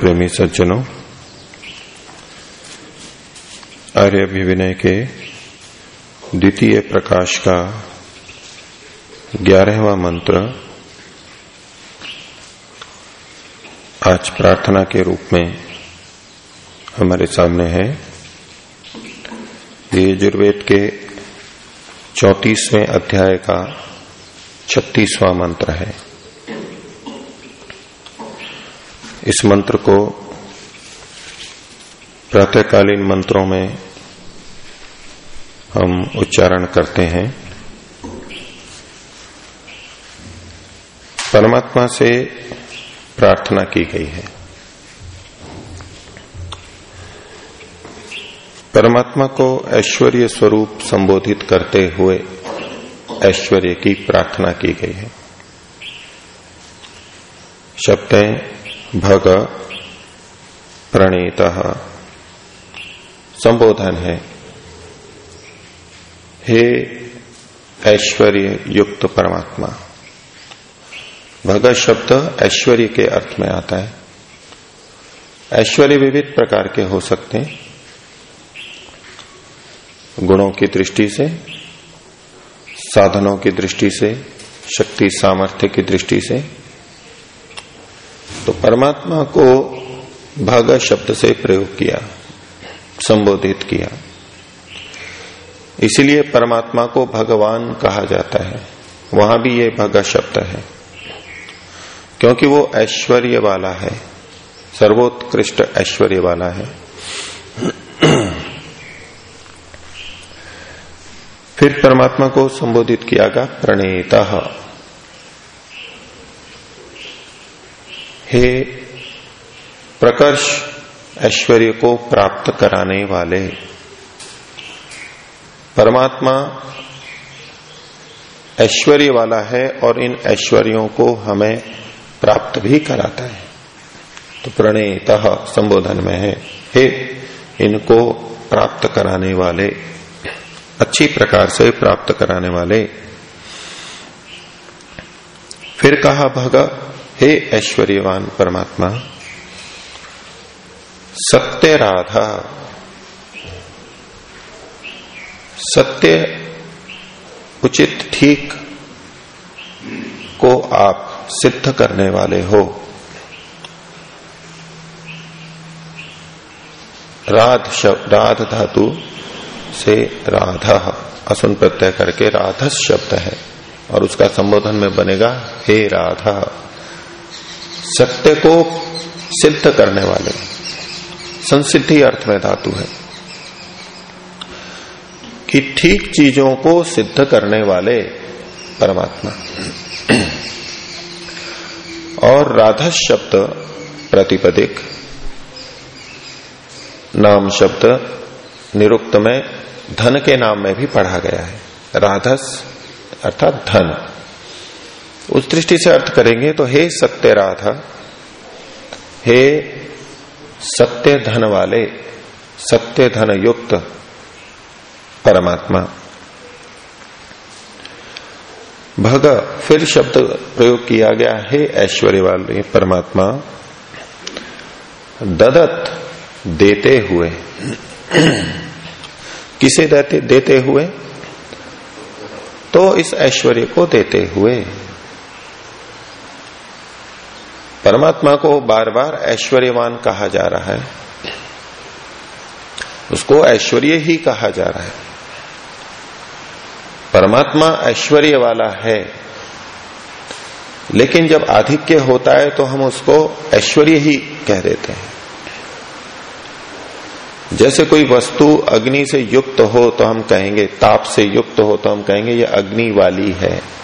प्रेमी सज्जनों, आर्य अभिविनय के द्वितीय प्रकाश का ग्यारहवा मंत्र आज प्रार्थना के रूप में हमारे सामने है। ये यजुर्वेद के चौतीसवें अध्याय का छत्तीसवां मंत्र है। इस मंत्र को प्रातःकालीन मंत्रों में हम उच्चारण करते हैं। परमात्मा से प्रार्थना की गई है। परमात्मा को ऐश्वर्य स्वरूप संबोधित करते हुए ऐश्वर्य की प्रार्थना की गई है। शब्दें भग प्रणीत। संबोधन है। हे ऐश्वर्य युक्त परमात्मा भगत शब्द ऐश्वर्य के अर्थ में आता है। ऐश्वर्य विविध प्रकार के हो सकते हैं। गुणों की दृष्टि से, साधनों की दृष्टि से, शक्ति सामर्थ्य की दृष्टि से तो परमात्मा को भाग शब्द से प्रयोग किया, संबोधित किया। इसीलिए परमात्मा को भगवान कहा जाता है। वहाँ भी ये भग शब्द है। क्योंकि वो ऐश्वर्य वाला है। सर्वोत्कृष्ट ऐश्वर्य वाला है। फिर परमात्मा को संबोधित किया गया प्रणेता। हे प्रकर्ष ऐश्वर्य को प्राप्त कराने वाले। परमात्मा ऐश्वर्य वाला है और इन ऐश्वर्यों को हमें प्राप्त भी कराता है। तो प्रणेत संबोधन में है, हे इनको प्राप्त कराने वाले, अच्छी प्रकार से प्राप्त कराने वाले। फिर कहा, भग हे ऐश्वर्यवान परमात्मा, सत्य राधा, सत्य उचित ठीक को आप सिद्ध करने वाले हो। राध शब्द राध धातु से राधा असुन प्रत्यय करके राधस शब्द है और उसका संबोधन में बनेगा, हे राधा। सत्य को सिद्ध करने वाले। संसिद्धि अर्थ में धातु है। कि ठीक चीज़ों को सिद्ध करने वाले परमात्मा। और राधा शब्द प्रतिपदिक, नाम शब्द निरुक्त में, धन के नाम में भी पढ़ा गया है। राधस अर्थात धन। उस दृष्टि से अर्थ करेंगे तो हे सत्य राधा, हे सत्य धन वाले, सत्य धन युक्त परमात्मा। भग, फिर शब्द प्रयोग किया गया, है ऐश्वर्य वाले परमात्मा, ददत देते हुए। किसे देते देते हुए? तो इस ऐश्वर्य को देते हुए। परमात्मा को बार बार ऐश्वर्यवान कहा जा रहा है। उसको ऐश्वर्य ही कहा जा रहा है। परमात्मा ऐश्वर्य वाला है। लेकिन जब आधिक्य होता है तो हम उसको ऐश्वर्य ही कह देते हैं। जैसे कोई वस्तु अग्नि से युक्त हो तो हम कहेंगे, ताप से युक्त हो तो हम कहेंगे, ये अग्नि वाली है।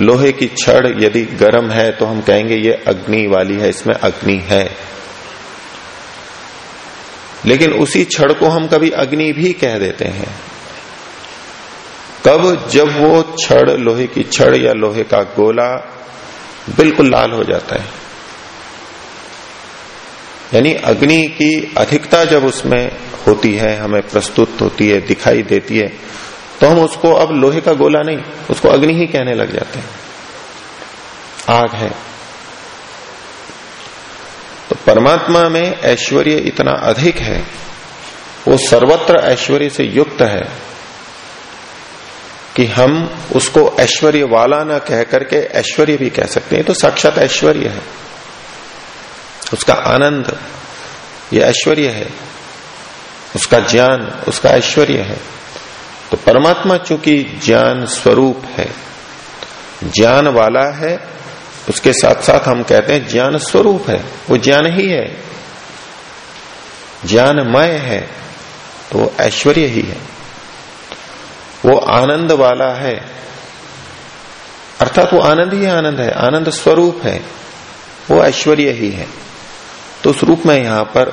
लोहे की छड़ यदि गर्म है तो हम कहेंगे ये अग्नि वाली है, इसमें अग्नि है। लेकिन उसी छड़ को हम कभी अग्नि भी कह देते हैं। तब जब वो छड़, लोहे की छड़ या लोहे का गोला बिल्कुल लाल हो जाता है। यानी अग्नि की अधिकता जब उसमें होती है, हमें प्रस्तुत होती है, दिखाई देती है तो हम उसको अब लोहे का गोला नहीं, उसको अग्नि ही कहने लग जाते हैं। आग है। तो परमात्मा में ऐश्वर्य इतना अधिक है, वो सर्वत्र ऐश्वर्य से युक्त है, कि हम उसको ऐश्वर्य वाला ना कह करके ऐश्वर्य भी कह सकते हैं। तो साक्षात ऐश्वर्य है। उसका आनंद, ये ऐश्वर्य है। उसका ज्ञान, उसका ऐश्वर्य है। तो परमात्मा चूँकि ज्ञान स्वरूप है, ज्ञान वाला है, उसके साथ साथ हम कहते हैं ज्ञान स्वरूप है, वो ज्ञान ही है। ज्ञानमय है तो वो ऐश्वर्य ही है। वो आनंद वाला है, अर्थात वो आनंद ही आनंद है, आनंद स्वरूप है, वो ऐश्वर्य ही है। तो उस रूप में यहाँ पर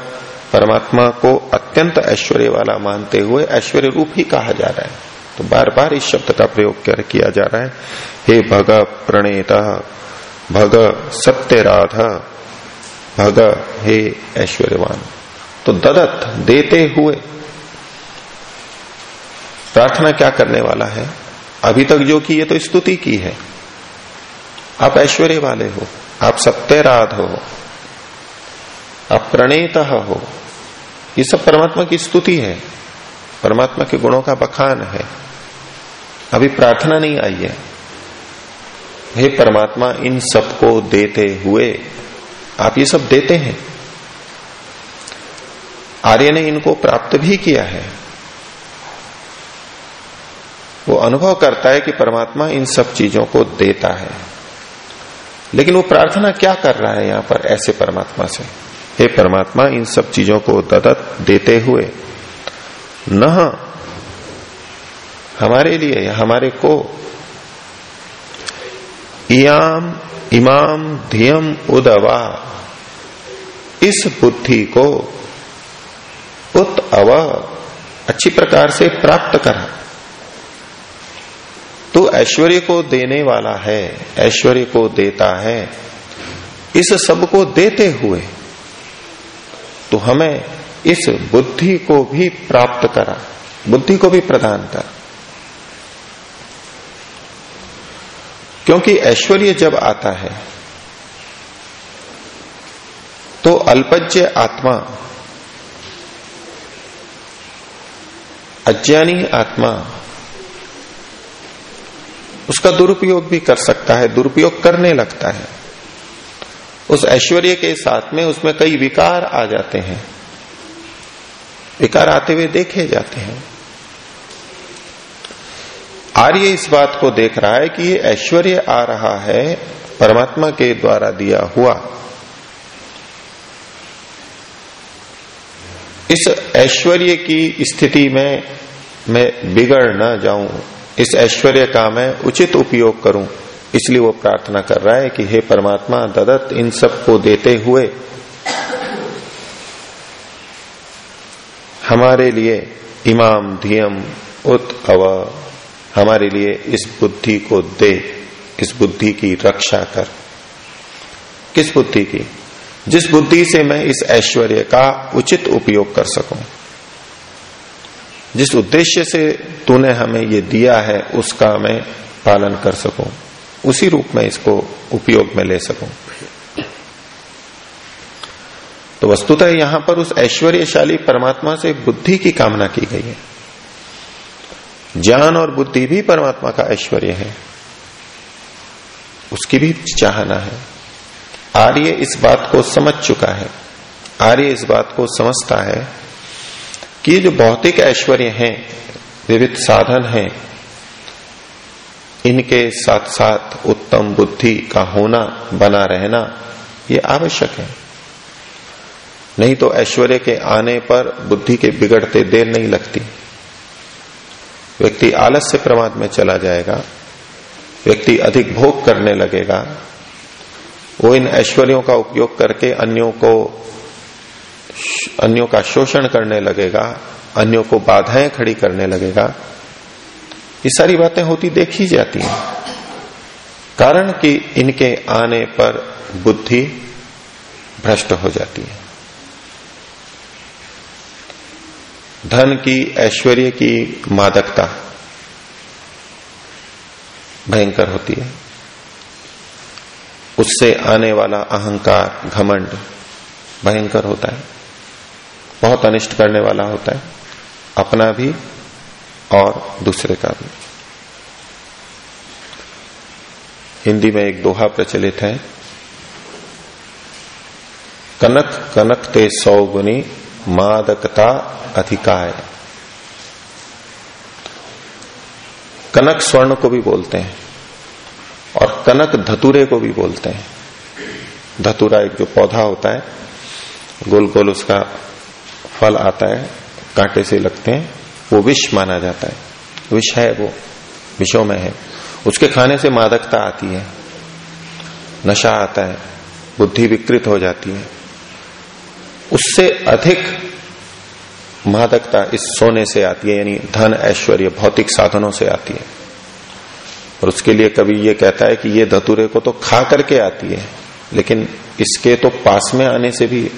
परमात्मा को अत्यंत ऐश्वर्य वाला मानते हुए ऐश्वर्य रूप ही कहा जा रहा है। तो बार बार इस शब्द का प्रयोग कर किया जा रहा है। हे भग प्रणेता, भग सत्य राधा भग हे ऐश्वर्यवान। तो ददत देते हुए प्रार्थना क्या करने वाला है? अभी तक जो की है तो स्तुति की है। आप ऐश्वर्य वाले हो, आप सत्य राध हो। आप प्रणेत हो। ये सब परमात्मा की स्तुति है। परमात्मा के गुणों का बखान है। अभी प्रार्थना नहीं आई है। हे परमात्मा, इन सबको देते हुए आप ये सब देते हैं। आर्य ने इनको प्राप्त भी किया है। वो अनुभव करता है कि परमात्मा इन सब चीज़ों को देता है। लेकिन वो प्रार्थना क्या कर रहा है यहाँ पर ऐसे परमात्मा से? हे परमात्मा, इन सब चीज़ों को ददत देते हुए न हमारे लिए हमारे को इयाम, इमाम, धियम, उदवा, इस बुद्धि को उत अव, अच्छी प्रकार से प्राप्त करा। तो ऐश्वर्य को देने वाला है, ऐश्वर्य को देता है, इस सबको देते हुए तो हमें इस बुद्धि को भी प्राप्त करा, बुद्धि को भी प्रदान कर। क्योंकि ऐश्वर्य जब आता है तो अल्पज्य आत्मा, अज्ञानी आत्मा, उसका दुरुपयोग भी कर सकता है, दुरुपयोग करने लगता है। उस ऐश्वर्य के साथ में उसमें कई विकार आ जाते हैं। विकार आते हुए देखे जाते हैं। आर्य इस बात को देख रहा है कि ये ऐश्वर्य आ रहा है, परमात्मा के द्वारा दिया हुआ। इस ऐश्वर्य की स्थिति में मैं बिगड़ न जाऊँ, इस ऐश्वर्य का मैं उचित उपयोग करूँ। इसलिए वो प्रार्थना कर रहा है कि हे परमात्मा, ददत इन सबको देते हुए हमारे लिए इमाम धियम उत अव, हमारे लिए इस बुद्धि को दे, इस बुद्धि की रक्षा कर। किस बुद्धि की? जिस बुद्धि से मैं इस ऐश्वर्य का उचित उपयोग कर सकूँ। जिस उद्देश्य से तूने हमें ये दिया है, उसका मैं पालन कर सकूँ। उसी रूप में इसको उपयोग में ले सकूँ। तो वस्तुतः यहाँ पर उस ऐश्वर्यशाली परमात्मा से बुद्धि की कामना की गई है। ज्ञान और बुद्धि भी परमात्मा का ऐश्वर्य है। उसकी भी चाहना है। आर्य इस बात को समझ चुका है। आर्य इस बात को समझता है कि जो भौतिक ऐश्वर्य हैं, विविध साधन हैं इनके साथ साथ उत्तम बुद्धि का होना, बना रहना, ये आवश्यक है। नहीं तो ऐश्वर्य के आने पर बुद्धि के बिगड़ते देर नहीं लगती। व्यक्ति आलस से प्रमाद में चला जाएगा, व्यक्ति अधिक भोग करने लगेगा। वो इन ऐश्वर्यों का उपयोग करके अन्यों को अन्यों का शोषण करने लगेगा, अन्यों को बाधाएँ खड़ी करने लगेगा। ये सारी बातें होती देखी जाती हैं। कारण कि इनके आने पर बुद्धि भ्रष्ट हो जाती है। धन की, ऐश्वर्य की मादकता भयंकर होती है। उससे आने वाला अहंकार, घमंड भयंकर होता है। बहुत अनिष्ट करने वाला होता है। अपना भी और दूसरे का भी। हिंदी में एक दोहा प्रचलित है, कनक कनक ते सौ गुनी मादकता अधिकाय। कनक स्वर्ण को भी बोलते हैं और कनक धतुरे को भी बोलते हैं। धतुरा एक जो पौधा होता है गोल गोल उसका फल आता है, कांटे से लगते हैं। वो विष माना जाता है। विष है वो, विषों में है। उसके खाने से मादकता आती है। नशा आता है, बुद्धि विकृत हो जाती है। उससे अधिक मादकता इस सोने से आती है, यानी धन ऐश्वर्य, भौतिक साधनों से आती है। और उसके लिए कभी ये कहता है कि ये धतुरे को तो खा करके आती है, लेकिन इसके तो पास में आने से भी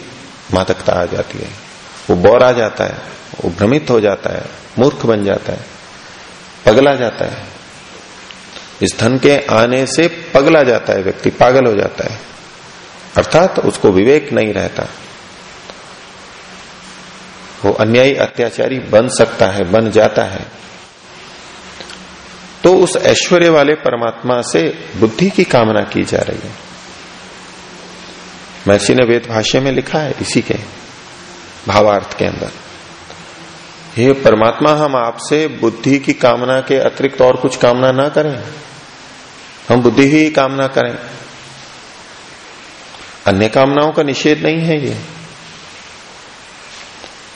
मादकता आ जाती है। वो बौर आ जाता है, वो भ्रमित हो जाता है। मूर्ख बन जाता है, पगला जाता है। इस धन के आने से पगला जाता है व्यक्ति, पागल हो जाता है। अर्थात उसको विवेक नहीं रहता। वो अन्यायी अत्याचारी बन सकता है, बन जाता है। तो उस ऐश्वर्य वाले परमात्मा से बुद्धि की कामना की जा रही है। महर्षि ने वेद भाष्य में लिखा है इसी के भावार्थ के अंदर। हे परमात्मा, हम आपसे बुद्धि की कामना के अतिरिक्त और कुछ कामना ना करें। हम बुद्धि ही कामना करें। अन्य कामनाओं का निषेध नहीं है ये।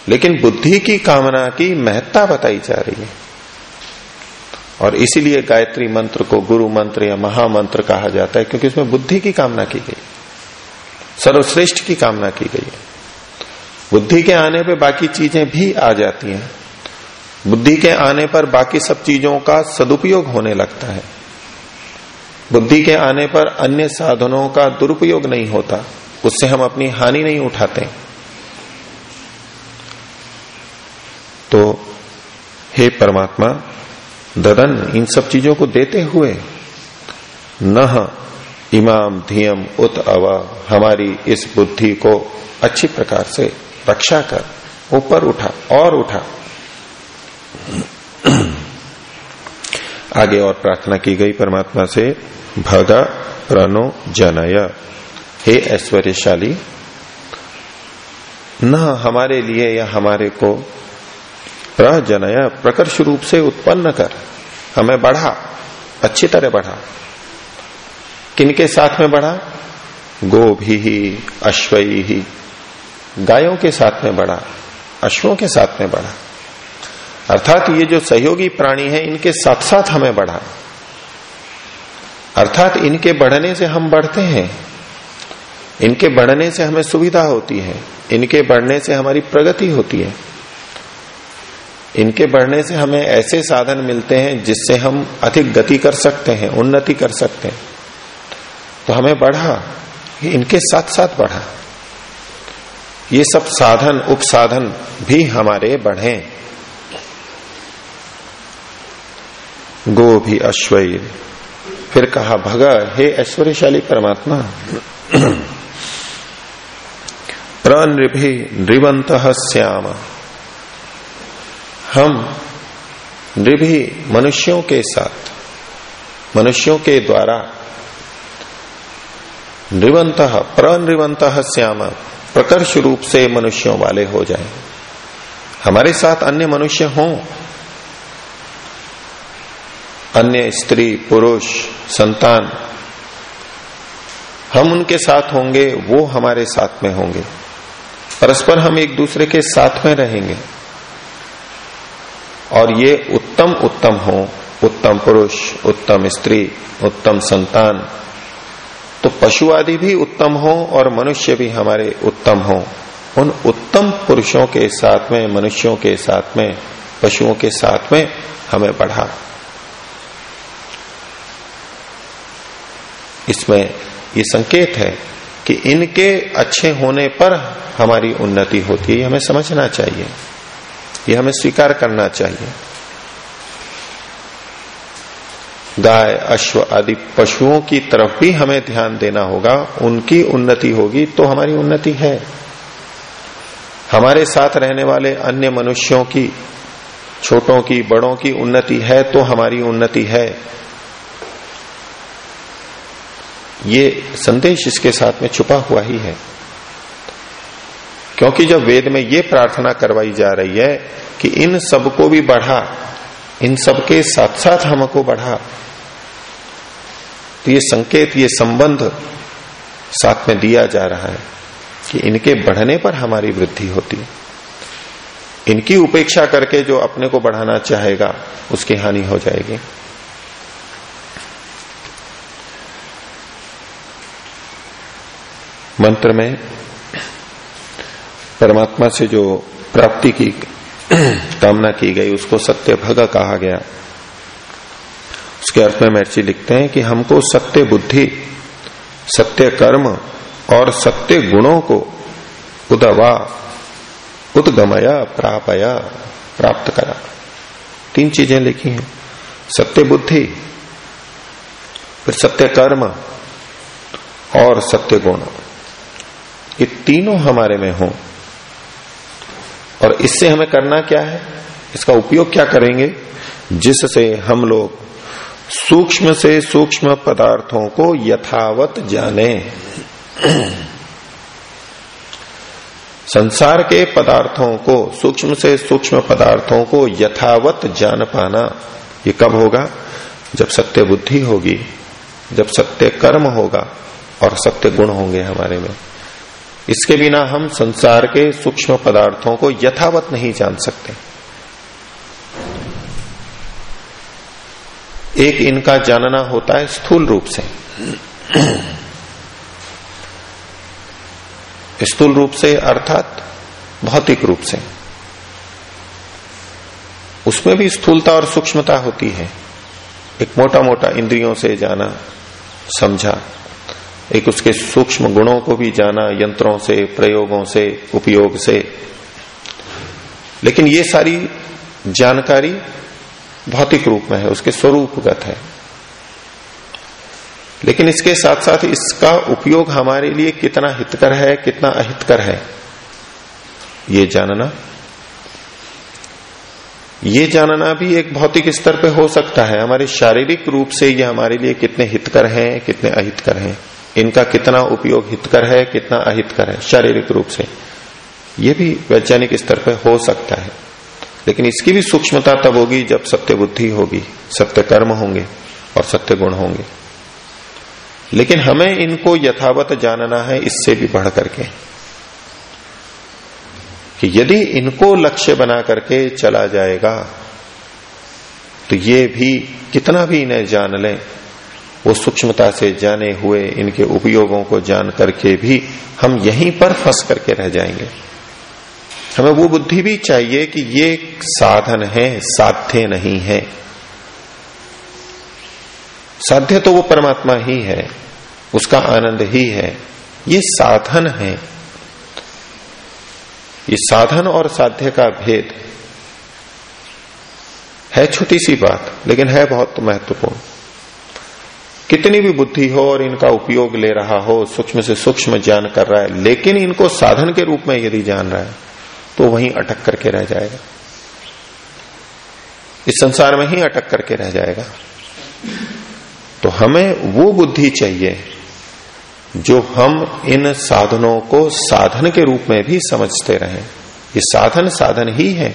लेकिन बुद्धि की कामना की महत्ता बताई जा रही है। और इसीलिए गायत्री मंत्र को गुरु मंत्र या महामंत्र कहा जाता है, क्योंकि उसमें बुद्धि की कामना की गई। सर्वश्रेष्ठ की कामना की गई है। बुद्धि के आने पर बाकी चीज़ें भी आ जाती हैं। बुद्धि के आने पर बाकी सब चीज़ों का सदुपयोग होने लगता है। बुद्धि के आने पर अन्य साधनों का दुरुपयोग नहीं होता। उससे हम अपनी हानि नहीं उठाते। तो हे परमात्मा, ददन, इन सब चीज़ों को देते हुए न इमाम, धियम, उत, अव, हमारी इस बुद्धि को अच्छी प्रकार से रक्षा कर, ऊपर उठा, और उठा। आगे और प्रार्थना की गई परमात्मा से भगा प्रणो जनय। हे ऐश्वर्यशाली, न हमारे लिए या हमारे को प्रजनय प्रकर्ष रूप से उत्पन्न कर। हमें बढ़ा, अच्छी तरह बढ़ा। किनके साथ में बढ़ा? गोभी ही, अश्वई ही। गायों के साथ में बढ़ा, अश्वों के साथ में बढ़ा। अर्थात ये जो सहयोगी प्राणी है, इनके साथ साथ हमें बढ़ा। अर्थात इनके बढ़ने से हम बढ़ते हैं। इनके बढ़ने से हमें सुविधा होती है। इनके बढ़ने से हमारी प्रगति होती है। इनके बढ़ने से हमें ऐसे साधन मिलते हैं, जिससे हम अधिक गति कर सकते हैं, उन्नति कर सकते हैं। तो हमें बढ़ा इनके साथ साथ बढ़ा। ये सब साधन, उपसाधन भी हमारे बढ़े। गो भी अश्वय फिर कहा, भग, हे ऐश्वर्यशाली परमात्मा प्रनृभि नृवंत श्याम। हम नृभि मनुष्यों के साथ, मनुष्यों के द्वारा नृवंत प्रनृवंत श्याम प्रकर्ष रूप से मनुष्यों वाले हो जाएँ। हमारे साथ अन्य मनुष्य हों। अन्य स्त्री, पुरुष, संतान, हम उनके साथ होंगे, वो हमारे साथ में होंगे। परस्पर हम एक दूसरे के साथ में रहेंगे। और ये उत्तम उत्तम हो, उत्तम पुरुष, उत्तम स्त्री, उत्तम संतान तो पशु आदि भी उत्तम हो और मनुष्य भी हमारे उत्तम हो। उन उत्तम पुरुषों के साथ में, मनुष्यों के साथ में, पशुओं के साथ में हमें बढ़ा। इसमें ये संकेत है कि इनके अच्छे होने पर हमारी उन्नति होती है। हमें समझना चाहिए। ये हमें स्वीकार करना चाहिए। गाय, अश्व आदि पशुओं की तरफ़ भी हमें ध्यान देना होगा। उनकी उन्नति होगी तो हमारी उन्नति है। हमारे साथ रहने वाले अन्य मनुष्यों की, छोटों की, बड़ों की उन्नति है तो हमारी उन्नति है। ये संदेश इसके साथ में छुपा हुआ ही है। क्योंकि जब वेद में ये प्रार्थना करवाई जा रही है कि इन सबको भी बढ़ा, इन सबके साथ साथ हमको बढ़ा तो ये संकेत, ये संबंध साथ में दिया जा रहा है कि इनके बढ़ने पर हमारी वृद्धि होती है। इनकी उपेक्षा करके जो अपने को बढ़ाना चाहेगा, उसकी हानि हो जाएगी। मंत्र में परमात्मा से जो प्राप्ति की कामना की गई, उसको सत्य भग कहा गया। उसके अर्थ में महर्षि लिखते हैं कि हमको सत्य बुद्धि, सत्य कर्म और सत्य गुणों को उदवा, उदगमया, प्रापया, प्राप्त करा। तीन चीज़ें लिखी हैं। सत्य बुद्धि, फिर सत्य कर्म और सत्य गुण। ये तीनों हमारे में हो। और इससे हमें करना क्या है? इसका उपयोग क्या करेंगे? जिससे हम लोग सूक्ष्म से सूक्ष्म पदार्थों को यथावत जाने। संसार के पदार्थों को, सूक्ष्म से सूक्ष्म पदार्थों को यथावत जान पाना, ये कब होगा? जब सत्य बुद्धि होगी, जब सत्य कर्म होगा और सत्य गुण होंगे हमारे में। इसके बिना हम संसार के सूक्ष्म पदार्थों को यथावत नहीं जान सकते। एक इनका जानना होता है स्थूल रूप से। स्थूल रूप से अर्थात भौतिक रूप से। उसमें भी स्थूलता और सूक्ष्मता होती है। एक मोटा मोटा इंद्रियों से जाना, समझा, एक उसके सूक्ष्म गुणों को भी जाना, यंत्रों से, प्रयोगों से, उपयोग से। लेकिन ये सारी जानकारी भौतिक रूप में है, उसके स्वरूपगत है। लेकिन इसके साथ साथ इसका उपयोग हमारे लिए कितना हितकर है, कितना अहितकर है, ये जानना। ये जानना भी एक भौतिक स्तर पे हो सकता है। हमारे शारीरिक रूप से ये हमारे लिए कितने हितकर हैं, कितने अहितकर हैं। इनका कितना उपयोग हितकर है, कितना अहितकर है, शारीरिक रूप से। ये भी वैज्ञानिक स्तर पर हो सकता है। लेकिन इसकी भी सूक्ष्मता तब होगी जब सत्य बुद्धि होगी, सत्य कर्म होंगे और सत्य गुण होंगे। लेकिन हमें इनको यथावत जानना है, इससे भी बढ़ करके। कि यदि इनको लक्ष्य बना करके चला जाएगा तो ये भी कितना भी इन्हें जान लें, वो सूक्ष्मता से जाने हुए इनके उपयोगों को जान करके भी हम यहीं पर फंस करके रह जाएँगे। हमें वो बुद्धि भी चाहिए कि ये साधन है, साध्य नहीं है। साध्य तो वो परमात्मा ही है, उसका आनंद ही है। ये साधन है। ये साधन और साध्य का भेद है छोटी सी बात, लेकिन है बहुत महत्वपूर्ण। कितनी भी बुद्धि हो और इनका उपयोग ले रहा हो, सूक्ष्म से सूक्ष्म ज्ञान कर रहा है, लेकिन इनको साधन के रूप में यदि जान रहा है तो वहीं अटक करके रह जाएगा। इस संसार में ही अटक करके रह जाएगा। तो हमें वो बुद्धि चाहिए जो हम इन साधनों को साधन के रूप में भी समझते रहे। ये साधन साधन ही है,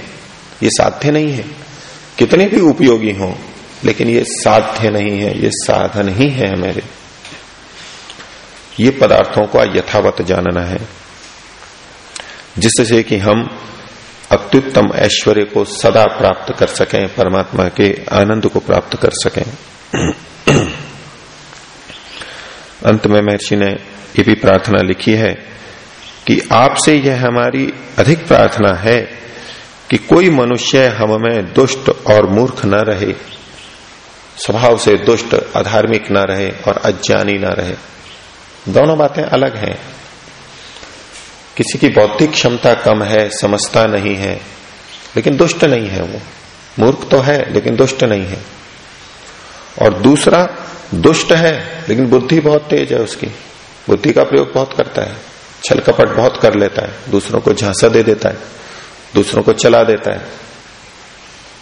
ये साध्य नहीं है। कितने भी उपयोगी हो, लेकिन ये साध्य नहीं है, ये साधन ही है मेरे ये पदार्थों को यथावत जानना है। जिससे कि हम अत्युत्तम ऐश्वर्य को सदा प्राप्त कर सकें, परमात्मा के आनंद को प्राप्त कर सकें। अंत में महर्षि ने ये भी प्रार्थना लिखी है कि आपसे यह हमारी अधिक प्रार्थना है कि कोई मनुष्य हम में दुष्ट और मूर्ख न रहे, स्वभाव से दुष्ट, अधार्मिक न रहे और अज्ञानी न रहे। दोनों बातें अलग हैं। किसी की बौद्धिक क्षमता कम है, समझता नहीं है, लेकिन दुष्ट नहीं है वो। मूर्ख तो है, लेकिन दुष्ट नहीं है। और दूसरा, दुष्ट है, लेकिन बुद्धि बहुत तेज है उसकी। बुद्धि का प्रयोग बहुत करता है। छल कपट बहुत कर लेता है। दूसरों को झांसा दे देता है। दूसरों को चला देता है।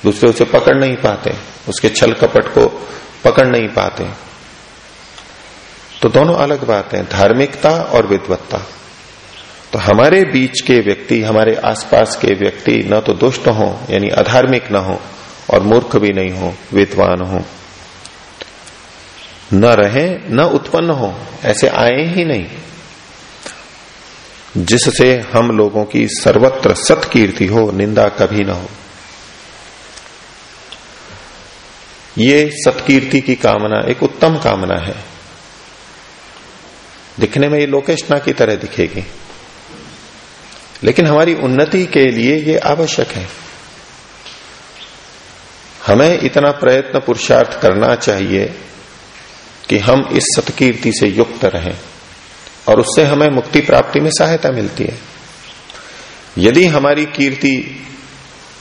दूसरे उसे पकड़ नहीं पाते। उसके छल कपट को पकड़ नहीं पाते। तो दोनों अलग बात है, धार्मिकता और विद्वत्ता। तो हमारे बीच के व्यक्ति, हमारे आसपास के व्यक्ति न तो दुष्ट हो, यानी अधार्मिक न हो और मूर्ख भी नहीं हो, विद्वान हो। न रहे, न उत्पन्न हो, ऐसे आए ही नहीं। जिससे हम लोगों की सर्वत्र सत्कीर्ति हो, निंदा कभी न हो। ये सत्कीर्ति की कामना एक उत्तम कामना है। दिखने में ये लोकेशना की तरह दिखेगी। लेकिन हमारी उन्नति के लिए ये आवश्यक है। हमें इतना प्रयत्न पुरुषार्थ करना चाहिए कि हम इस सतकीर्ति से युक्त रहें और उससे हमें मुक्ति प्राप्ति में सहायता मिलती है। यदि हमारी कीर्ति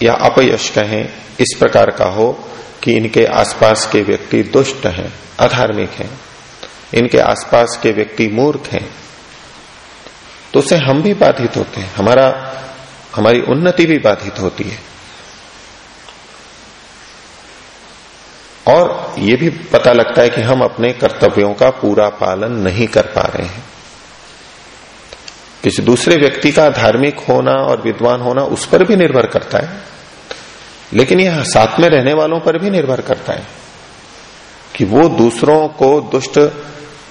या अपयश कहें, इस प्रकार का हो कि इनके आसपास के व्यक्ति दुष्ट हैं, अधार्मिक हैं, इनके आसपास के व्यक्ति मूर्ख हैं तो उससे हम भी बाधित होते हैं। हमारा, हमारी उन्नति भी बाधित होती है। और ये भी पता लगता है कि हम अपने कर्तव्यों का पूरा पालन नहीं कर पा रहे हैं। किसी दूसरे व्यक्ति का धार्मिक होना और विद्वान होना उस पर भी निर्भर करता है। लेकिन यह साथ में रहने वालों पर भी निर्भर करता है कि वो दूसरों को दुष्ट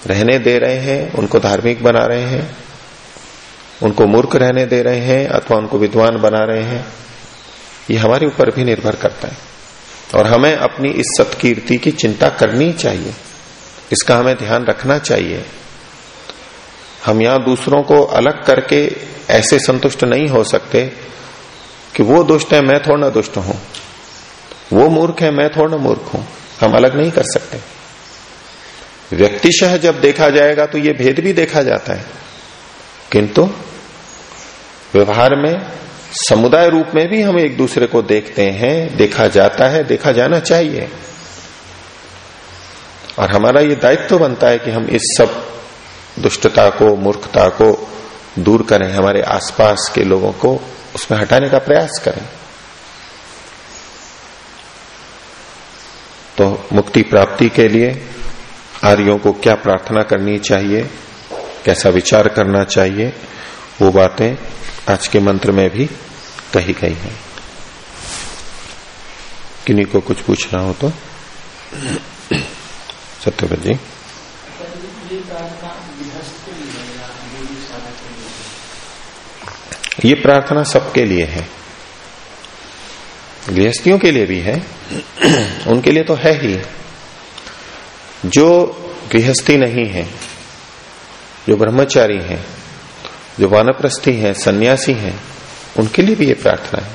रहने दे रहे हैं, उनको धार्मिक बना रहे हैं। उनको मूर्ख रहने दे रहे हैं अथवा उनको विद्वान बना रहे हैं, ये हमारे ऊपर भी निर्भर करता है। और हमें अपनी इस सत्कीर्ति की चिंता करनी चाहिए। इसका हमें ध्यान रखना चाहिए। हम यहाँ दूसरों को अलग करके ऐसे संतुष्ट नहीं हो सकते कि वो दुष्ट है, मैं थोड़ा दुष्ट हूँ। वो मूर्ख है, मैं थोड़ा मूर्ख हूँ। हम अलग नहीं कर सकते। व्यक्तिशः जब देखा जाएगा तो ये भेद भी देखा जाता है। किंतु व्यवहार में, समुदाय रूप में भी हम एक दूसरे को देखते हैं, देखा जाता है, देखा जाना चाहिए। और हमारा ये दायित्व तो बनता है कि हम इस सब दुष्टता को, मूर्खता को दूर करें, हमारे आसपास के लोगों को उसमें हटाने का प्रयास करें। तो मुक्ति प्राप्ति के लिए आर्यों को क्या प्रार्थना करनी चाहिए? कैसा विचार करना चाहिए, वो बातें आज के मंत्र में भी कही गई हैं। किन्हीं को कुछ पूछना हो तो? सत्यव्रत जी। ये प्रार्थना सबके लिए है। गृहस्थियों के लिए भी है। उनके लिए तो है ही। जो गृहस्थी नहीं है जो ब्रह्मचारी हैं, जो वानप्रस्थी हैं, सन्यासी हैं, उनके लिए भी ये प्रार्थना है।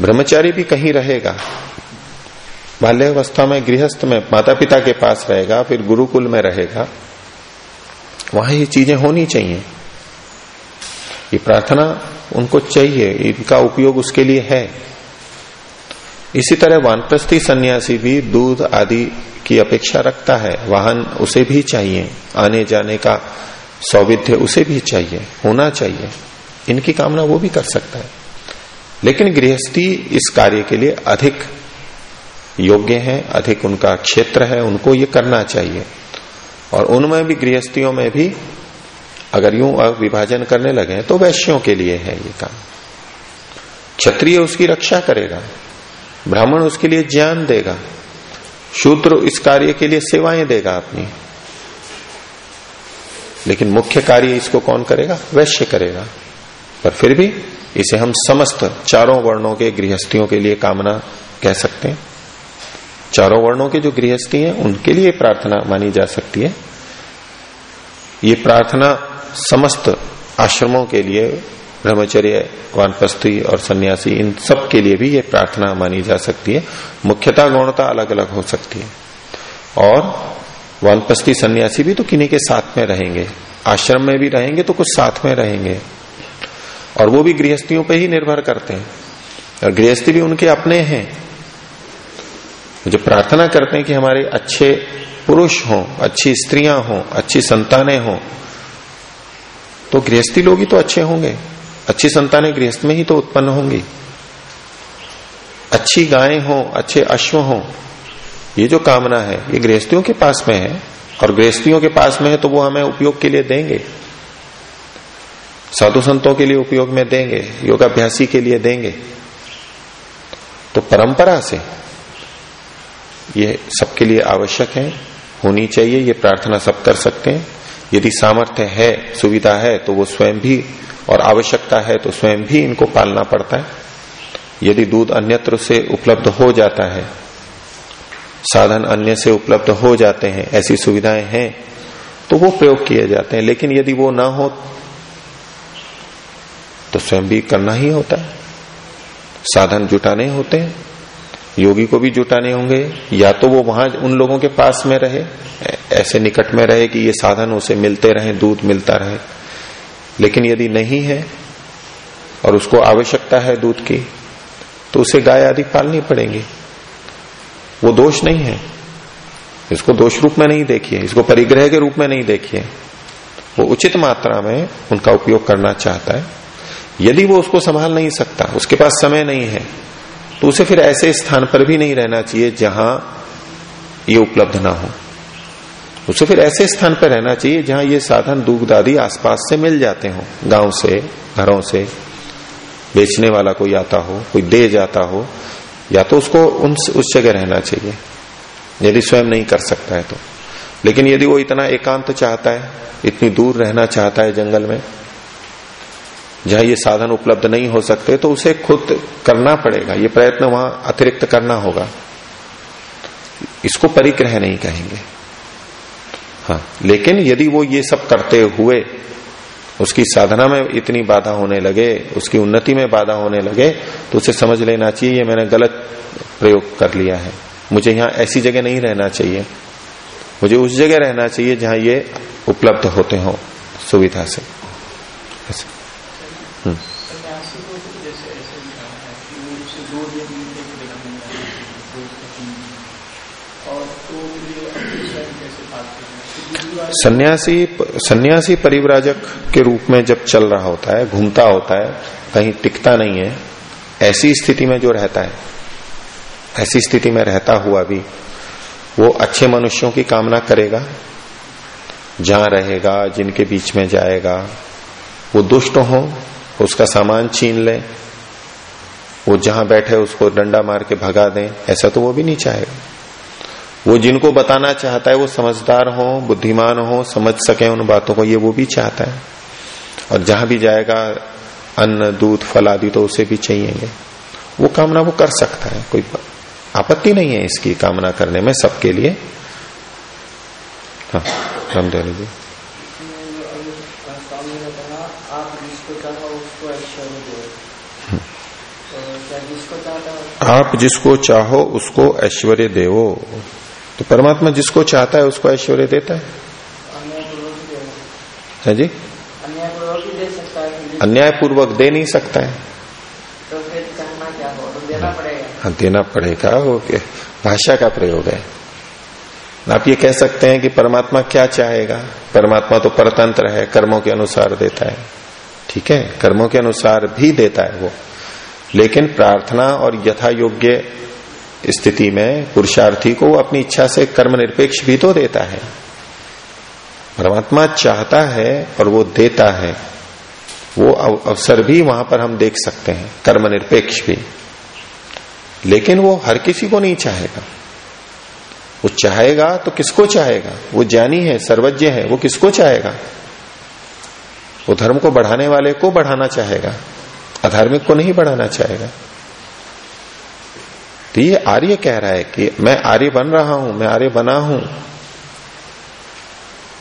ब्रह्मचारी भी कहीं रहेगा, बाल्यावस्था में, गृहस्थ में माता पिता के पास रहेगा, फिर गुरुकुल में रहेगा, वहाँ ये चीज़ें होनी चाहिए। ये प्रार्थना उनको चाहिए, इनका उपयोग उसके लिए है। इसी तरह वानप्रस्थी, सन्यासी भी, दूध आदि की अपेक्षा रखता है। वाहन उसे भी चाहिए। आने जाने का सौविध्य उसे भी चाहिए, होना चाहिए। इनकी कामना वो भी कर सकता है। लेकिन गृहस्थी इस कार्य के लिए अधिक योग्य है, अधिक उनका क्षेत्र है, उनको ये करना चाहिए। और उनमें भी, गृहस्थियों में भी अगर यूँ विभाजन करने लगे तो वैश्यों के लिए है ये काम। क्षत्रिय उसकी रक्षा करेगा, ब्राह्मण उसके लिए ज्ञान देगा। शूद्र इस कार्य के लिए सेवाएँ देगा अपनी। लेकिन मुख्य कार्य इसको कौन करेगा? वैश्य करेगा। पर फिर भी इसे हम समस्त चारों वर्णों के गृहस्थियों के लिए कामना कह सकते हैं। चारों वर्णों के जो गृहस्थी हैं, उनके लिए प्रार्थना मानी जा सकती है। ये प्रार्थना समस्त आश्रमों के लिए ब्रह्मचर्य वानप्रस्थी और सन्यासी, इन सब के लिए भी ये प्रार्थना मानी जा सकती है। मुख्यता गौणता अलग अलग हो सकती है। और वानप्रस्थी सन्यासी भी तो किन्हीं के साथ में रहेंगे। आश्रम में भी रहेंगे तो कुछ साथ में रहेंगे। और वो भी गृहस्थियों पर ही निर्भर करते हैं। और गृहस्थी भी उनके अपने हैं। जो प्रार्थना करते हैं कि हमारे अच्छे पुरुष हों, अच्छी स्त्रियाँ हों, अच्छी संतानें हों तो गृहस्थी लोग ही तो अच्छे होंगे। अच्छी संतानें गृहस्थ में ही तो उत्पन्न होंगी। अच्छी गायें हों, अच्छे अश्व हों, ये जो कामना है, ये गृहस्थियों के पास में है, और गृहस्थियों के पास में है तो वो हमें उपयोग के लिए देंगे। साधु संतों के लिए उपयोग में देंगे, योगाभ्यासी के लिए देंगे। तो परंपरा से ये सबके लिए आवश्यक है, होनी चाहिए, ये प्रार्थना सब कर सकते हैं। यदि सामर्थ्य है, सुविधा है तो वो स्वयं भी और आवश्यकता है तो स्वयं भी इनको पालना पड़ता है। यदि दूध अन्यत्र से उपलब्ध हो जाता है, साधन अन्य से उपलब्ध हो जाते हैं, ऐसी सुविधाएँ हैं तो वो प्रयोग किए जाते हैं। लेकिन यदि वो ना हो तो स्वयं भी करना ही होता है। साधन जुटाने होते हैं। योगी को भी जुटाने होंगे, या तो वो वहाँ उन लोगों के पास में रहे, ऐसे निकट में रहे कि ये साधन उसे मिलते रहे, दूध मिलता रहे। लेकिन यदि नहीं है और उसको आवश्यकता है दूध की तो उसे गाय आदि पालनी पड़ेंगी। वो दोष नहीं है। इसको दोष रूप में नहीं देखिए, इसको परिग्रह के रूप में नहीं देखिए। वो उचित मात्रा में उनका उपयोग करना चाहता है। यदि वो उसको संभाल नहीं सकता, उसके पास समय नहीं है तो उसे फिर ऐसे स्थान पर भी नहीं रहना चाहिए जहाँ ये उपलब्ध ना हो। उसे फिर ऐसे स्थान पर रहना चाहिए जहाँ ये साधन दूध आदि आसपास से मिल जाते हो, गाँव से, घरों से। बेचने वाला कोई आता हो, कोई दे जाता हो, या तो उसको उन उस जगह रहना चाहिए। यदि स्वयं नहीं कर सकता है तो। लेकिन यदि वो इतना एकांत चाहता है, इतनी दूर रहना चाहता है जंगल में, जहाँ ये साधन उपलब्ध नहीं हो सकते तो उसे खुद करना पड़ेगा। ये प्रयत्न वहाँ अतिरिक्त करना होगा। इसको परिग्रह नहीं कहेंगे। हाँ लेकिन यदि वो ये सब करते हुए उसकी साधना में इतनी बाधा होने लगे, उसकी उन्नति में बाधा होने लगे तो उसे समझ लेना चाहिए, ये मैंने गलत प्रयोग कर लिया है। मुझे यहाँ ऐसी जगह नहीं रहना चाहिए। मुझे उस जगह रहना चाहिए जहाँ ये उपलब्ध होते हो, सुविधा से। हम्म। सन्यासी सन्यासी परिव्राजक के रूप में जब चल रहा होता है, घूमता होता है, कहीं टिकता नहीं है, ऐसी स्थिति में जो रहता है, ऐसी स्थिति में रहता हुआ भी, वो अच्छे मनुष्यों की कामना करेगा, जहाँ रहेगा, जिनके बीच में जाएगा, वो दुष्ट हो, उसका सामान छीन ले, वो जहाँ बैठे उसको डंडा मार के भगा दें, ऐसा तो वो भी नहीं चाहेगा। वो जिनको बताना चाहता है वो समझदार हो बुद्धिमान हो समझ सके उन बातों को ये वो भी चाहता है। और जहाँ भी जाएगा अन्न दूध फल आदि तो उसे भी चाहिए वो कामना वो कर सकता है कोई आपत्ति नहीं है इसकी कामना करने में सबके लिए। हाँ रामदेव जी। आप जिसको चाहो उसको ऐश्वर्य देवो। तो परमात्मा जिसको चाहता है उसको ऐश्वर्य देता है। है जी? अन्याय पूर्वक दे नहीं सकता है। तो फिर करना क्या हो तो देना पड़ेगा हाँ देना पड़ेगा वो भाषा का प्रयोग है। आप ये कह सकते हैं कि परमात्मा क्या चाहेगा? परमात्मा तो परतंत्र है, कर्मों के अनुसार देता है। ठीक है? कर्मों के अनुसार भी देता है वो। लेकिन प्रार्थना और यथा योग्य स्थिति में पुरुषार्थी को अपनी इच्छा से कर्म निरपेक्ष भी तो देता है। परमात्मा चाहता है और वो देता है। वो अवसर भी वहाँ पर हम देख सकते हैं कर्म निरपेक्ष भी। लेकिन वो हर किसी को नहीं चाहेगा। वो चाहेगा तो किसको चाहेगा? वो ज्ञानी है, सर्वज्ञ है, वो किसको चाहेगा? वो धर्म को बढ़ाने वाले को बढ़ाना चाहेगा, अधार्मिक को नहीं बढ़ाना चाहेगा। तो ये आर्य कह रहा है कि मैं आर्य बन रहा हूँ, मैं आर्य बना हूँ।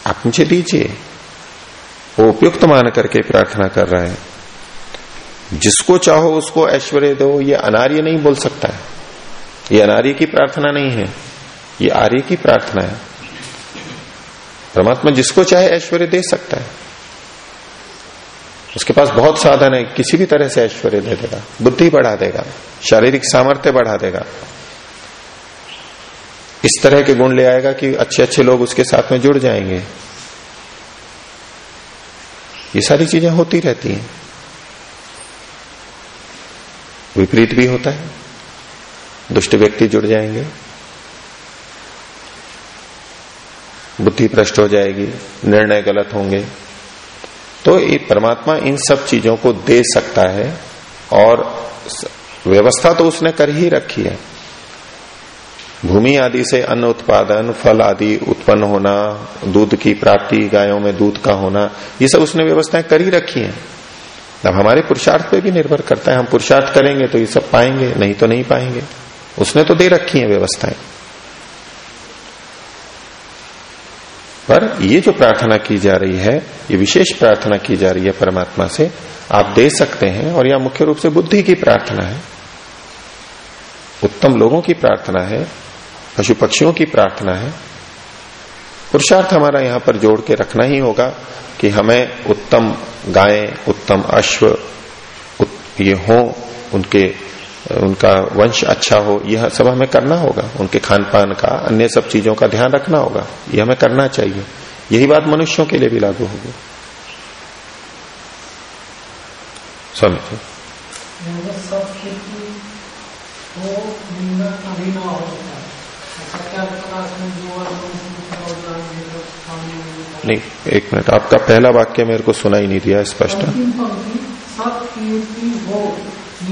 आप मुझे दीजिए वो उपयुक्त मान करके प्रार्थना कर रहा है। जिसको चाहो उसको ऐश्वर्य दो, ये अनार्य नहीं बोल सकता है। ये अनार्य की प्रार्थना नहीं है, ये आर्य की प्रार्थना है। परमात्मा जिसको चाहे ऐश्वर्य दे सकता है। उसके पास बहुत साधन है, किसी भी तरह से ऐश्वर्य दे देगा, बुद्धि बढ़ा देगा, शारीरिक सामर्थ्य बढ़ा देगा। इस तरह के गुण ले आएगा कि अच्छे अच्छे लोग उसके साथ में जुड़ जाएँगे। ये सारी चीज़ें होती रहती हैं। विपरीत भी होता है। दुष्ट व्यक्ति जुड़ जाएँगे। बुद्धि भ्रष्ट हो जाएगी, निर्णय गलत होंगे। तो ये परमात्मा इन सब चीज़ों को दे सकता है और व्यवस्था तो उसने कर ही रखी है। भूमि आदि से अन्न उत्पादन, फल आदि उत्पन्न होना, दूध की प्राप्ति, गायों में दूध का होना, ये सब उसने व्यवस्थाएँ कर ही रखी है। अब हमारे पुरुषार्थ पे भी निर्भर करता है। हम पुरुषार्थ करेंगे तो ये सब पाएँगे, नहीं तो नहीं पाएँगे। उसने तो दे रखी है व्यवस्थाएँ। पर ये जो प्रार्थना की जा रही है, ये विशेष प्रार्थना की जा रही है परमात्मा से, आप दे सकते हैं और यह मुख्य रूप से बुद्धि की प्रार्थना है। उत्तम लोगों की प्रार्थना है पशु पक्षियों की प्रार्थना है। पुरुषार्थ हमारा यहाँ पर जोड़ के रखना ही होगा कि हमें उत्तम गायें, उत्तम अश्व ये हो, उनके उनका वंश अच्छा हो यह सब हमें करना होगा। उनके खान पान का अन्य सब चीज़ों का ध्यान रखना होगा। यह हमें करना चाहिए। यही बात मनुष्यों के लिए भी लागू होगी। स्वामी जी नहीं एक मिनट आपका पहला वाक्य मेरे को सुना ही नहीं दिया स्पष्ट।